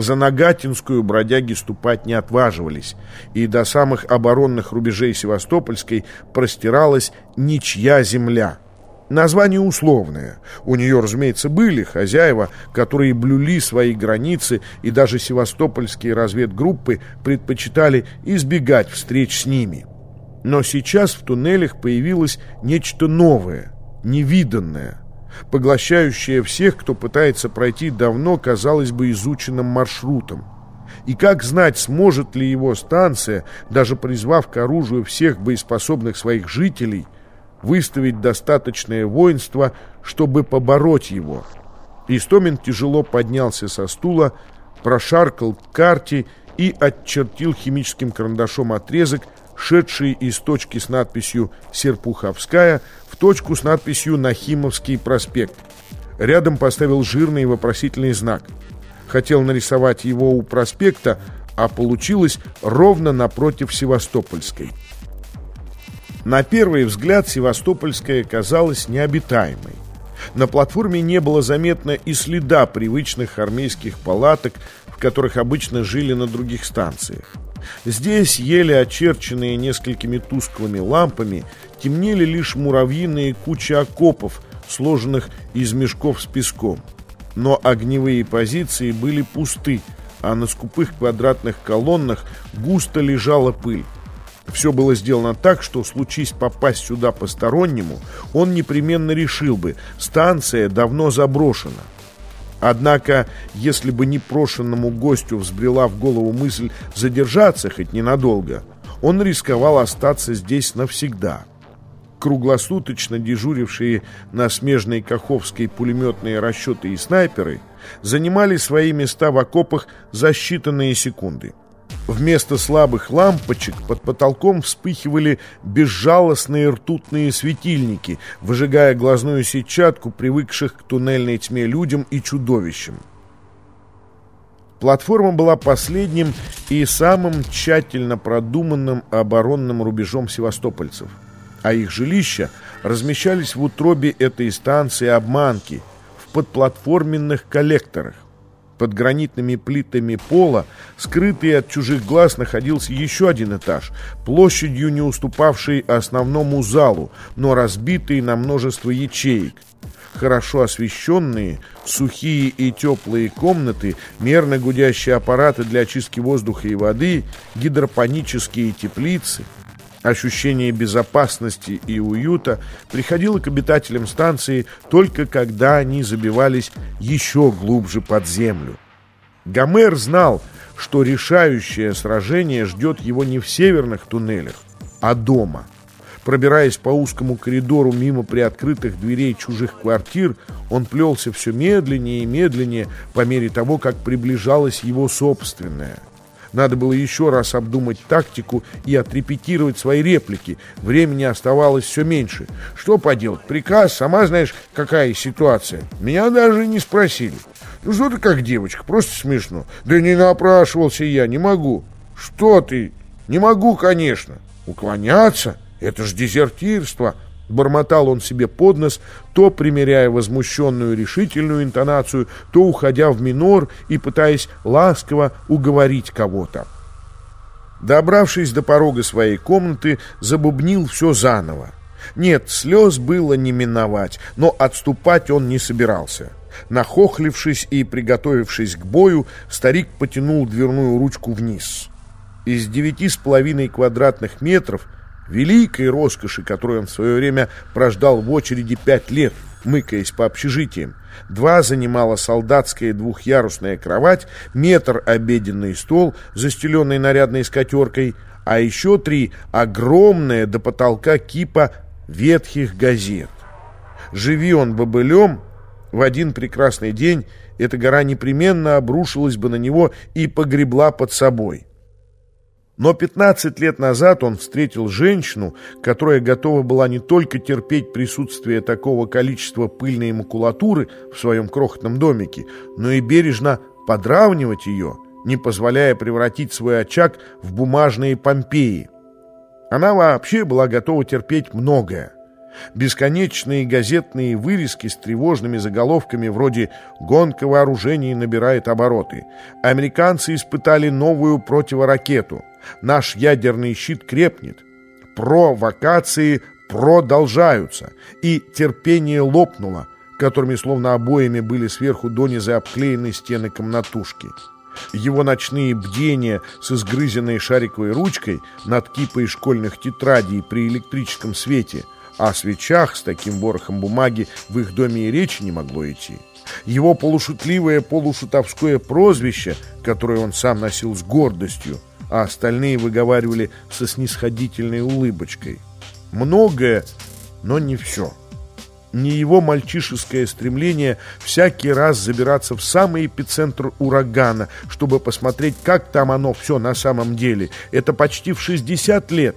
За Нагатинскую бродяги ступать не отваживались, и до самых оборонных рубежей Севастопольской простиралась ничья земля. Название условное. У нее, разумеется, были хозяева, которые блюли свои границы, и даже севастопольские разведгруппы предпочитали избегать встреч с ними. Но сейчас в туннелях появилось нечто новое, невиданное – поглощающая всех, кто пытается пройти давно, казалось бы, изученным маршрутом. И как знать, сможет ли его станция, даже призвав к оружию всех боеспособных своих жителей, выставить достаточное воинство, чтобы побороть его. Истомин тяжело поднялся со стула, прошаркал к карте и отчертил химическим карандашом отрезок, шедший из точки с надписью «Серпуховская» в точку с надписью «Нахимовский проспект». Рядом поставил жирный вопросительный знак. Хотел нарисовать его у проспекта, а получилось ровно напротив Севастопольской. На первый взгляд Севастопольская казалась необитаемой. На платформе не было заметно и следа привычных армейских палаток, в которых обычно жили на других станциях. Здесь, еле очерченные несколькими тусклыми лампами, темнели лишь муравьиные кучи окопов, сложенных из мешков с песком. Но огневые позиции были пусты, а на скупых квадратных колоннах густо лежала пыль. Все было сделано так, что, случись попасть сюда постороннему, он непременно решил бы, станция давно заброшена. Однако, если бы непрошенному гостю взбрела в голову мысль задержаться хоть ненадолго, он рисковал остаться здесь навсегда. Круглосуточно дежурившие на смежной Каховской пулеметные расчеты и снайперы занимали свои места в окопах за считанные секунды. Вместо слабых лампочек под потолком вспыхивали безжалостные ртутные светильники, выжигая глазную сетчатку привыкших к туннельной тьме людям и чудовищам. Платформа была последним и самым тщательно продуманным оборонным рубежом севастопольцев, а их жилища размещались в утробе этой станции обманки, в подплатформенных коллекторах. Под гранитными плитами пола, скрытый от чужих глаз, находился еще один этаж, площадью не уступавший основному залу, но разбитый на множество ячеек. Хорошо освещенные, сухие и теплые комнаты, мерно гудящие аппараты для очистки воздуха и воды, гидропонические теплицы — Ощущение безопасности и уюта приходило к обитателям станции только когда они забивались еще глубже под землю. Гомер знал, что решающее сражение ждет его не в северных туннелях, а дома. Пробираясь по узкому коридору мимо приоткрытых дверей чужих квартир, он плелся все медленнее и медленнее по мере того, как приближалась его собственная – надо было еще раз обдумать тактику и отрепетировать свои реплики. Времени оставалось все меньше. Что поделать? Приказ, сама знаешь, какая ситуация. Меня даже не спросили. Ну что ты как девочка, просто смешно. Да не напрашивался я, не могу. Что ты? Не могу, конечно. Уклоняться? Это ж дезертирство. Бормотал он себе под нос, то примеряя возмущенную решительную интонацию, то уходя в минор и пытаясь ласково уговорить кого-то. Добравшись до порога своей комнаты, забубнил все заново. Нет, слез было не миновать, но отступать он не собирался. Нахохлившись и приготовившись к бою, старик потянул дверную ручку вниз. Из девяти с половиной квадратных метров – великой роскоши, которую он в свое время прождал в очереди пять лет, мыкаясь по общежитиям. Два занимала солдатская двухъярусная кровать, метр обеденный стол, застеленный нарядной скатеркой, а еще три огромная до потолка кипа ветхих газет. Живи он бобылем, в один прекрасный день эта гора непременно обрушилась бы на него и погребла под собой. Но 15 лет назад он встретил женщину, которая готова была не только терпеть присутствие такого количества пыльной макулатуры в своем крохотном домике, но и бережно подравнивать ее, не позволяя превратить свой очаг в бумажные Помпеи. Она вообще была готова терпеть многое. Бесконечные газетные вырезки с тревожными заголовками вроде «Гонка вооружений набирает обороты», «Американцы испытали новую противоракету», «Наш ядерный щит крепнет», «Провокации продолжаются» и «Терпение лопнуло», которыми словно обоями были сверху донизы обклеены стены комнатушки. Его ночные бдения с изгрызенной шариковой ручкой над кипой школьных тетрадей при электрическом свете, а о свечах с таким ворохом бумаги в их доме и речи не могло идти. Его полушутливое полушутовское прозвище, которое он сам носил с гордостью, а остальные выговаривали со снисходительной улыбочкой. Многое, но не все не его мальчишеское стремление всякий раз забираться в самый эпицентр урагана, чтобы посмотреть, как там оно все на самом деле. Это почти в 60 лет.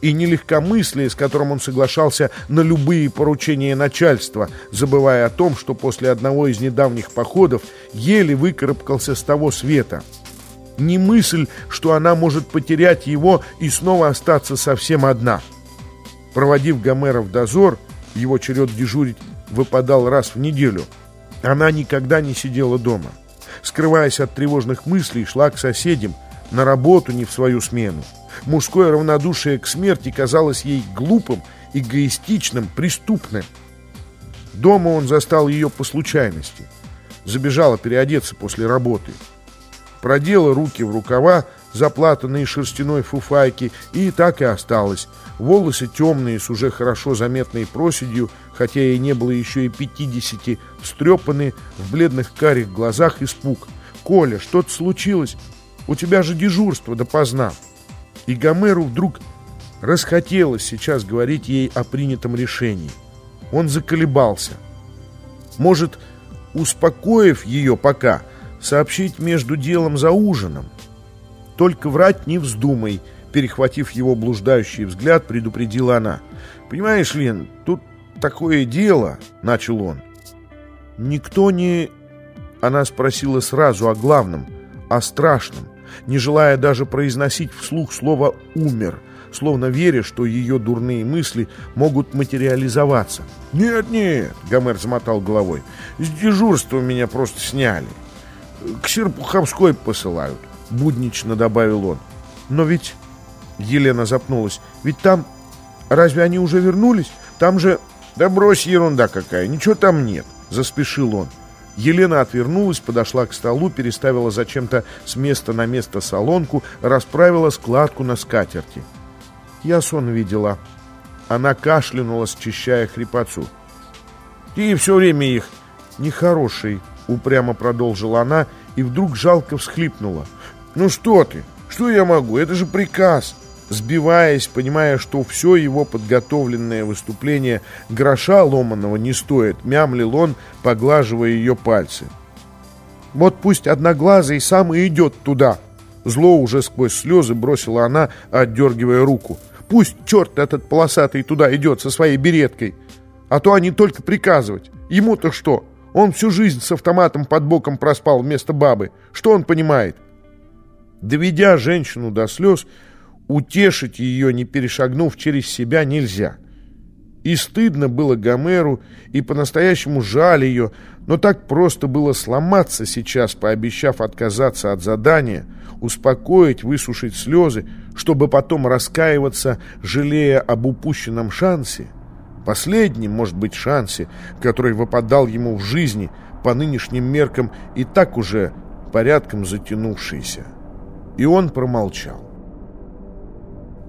И не легкомыслие, с которым он соглашался на любые поручения начальства, забывая о том, что после одного из недавних походов еле выкарабкался с того света. Не мысль, что она может потерять его и снова остаться совсем одна. Проводив Гомера в дозор, его черед дежурить выпадал раз в неделю. Она никогда не сидела дома. Скрываясь от тревожных мыслей, шла к соседям, на работу не в свою смену. Мужское равнодушие к смерти казалось ей глупым, эгоистичным, преступным. Дома он застал ее по случайности. Забежала переодеться после работы. Продела руки в рукава, заплатанные шерстяной фуфайки, и так и осталось. Волосы темные, с уже хорошо заметной проседью, хотя и не было еще и пятидесяти, встрепаны, в бледных карих глазах испуг. «Коля, что-то случилось? У тебя же дежурство допоздна». И Гомеру вдруг расхотелось сейчас говорить ей о принятом решении. Он заколебался. Может, успокоив ее пока, сообщить между делом за ужином? Только врать не вздумай, перехватив его блуждающий взгляд, предупредила она. Понимаешь, Лен, тут такое дело, начал он. Никто не... Она спросила сразу о главном, о страшном, не желая даже произносить вслух слово «умер», словно веря, что ее дурные мысли могут материализоваться. «Нет, нет», — Гомер замотал головой, — «с дежурства меня просто сняли. К Серпуховской посылают буднично добавил он. Но ведь... Елена запнулась. Ведь там... Разве они уже вернулись? Там же... Да брось, ерунда какая, ничего там нет. Заспешил он. Елена отвернулась, подошла к столу, переставила зачем-то с места на место солонку, расправила складку на скатерти. Я сон видела. Она кашлянула, счищая хрипотцу. «Ты все время их нехороший», — упрямо продолжила она и вдруг жалко всхлипнула. «Ну что ты? Что я могу? Это же приказ!» Сбиваясь, понимая, что все его подготовленное выступление гроша ломаного не стоит, мямлил он, поглаживая ее пальцы. «Вот пусть одноглазый сам и идет туда!» Зло уже сквозь слезы бросила она, отдергивая руку. «Пусть черт этот полосатый туда идет со своей береткой! А то они только приказывать! Ему-то что? Он всю жизнь с автоматом под боком проспал вместо бабы! Что он понимает?» Доведя женщину до слез, утешить ее, не перешагнув через себя, нельзя. И стыдно было Гомеру, и по-настоящему жаль ее, но так просто было сломаться сейчас, пообещав отказаться от задания, успокоить, высушить слезы, чтобы потом раскаиваться, жалея об упущенном шансе. Последнем, может быть, шансе, который выпадал ему в жизни, по нынешним меркам и так уже порядком затянувшийся. И он промолчал.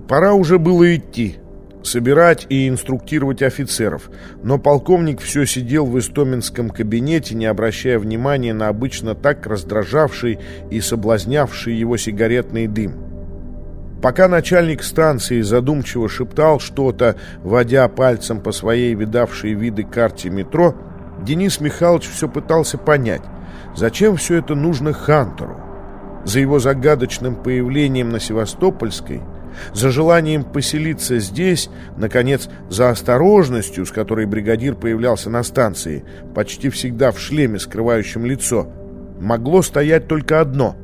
Пора уже было идти, собирать и инструктировать офицеров, но полковник все сидел в истоминском кабинете, не обращая внимания на обычно так раздражавший и соблазнявший его сигаретный дым. Пока начальник станции задумчиво шептал что-то, водя пальцем по своей видавшей виды карте метро, Денис Михайлович все пытался понять, зачем все это нужно Хантеру. За его загадочным появлением на Севастопольской, за желанием поселиться здесь, наконец, за осторожностью, с которой бригадир появлялся на станции, почти всегда в шлеме, скрывающем лицо, могло стоять только одно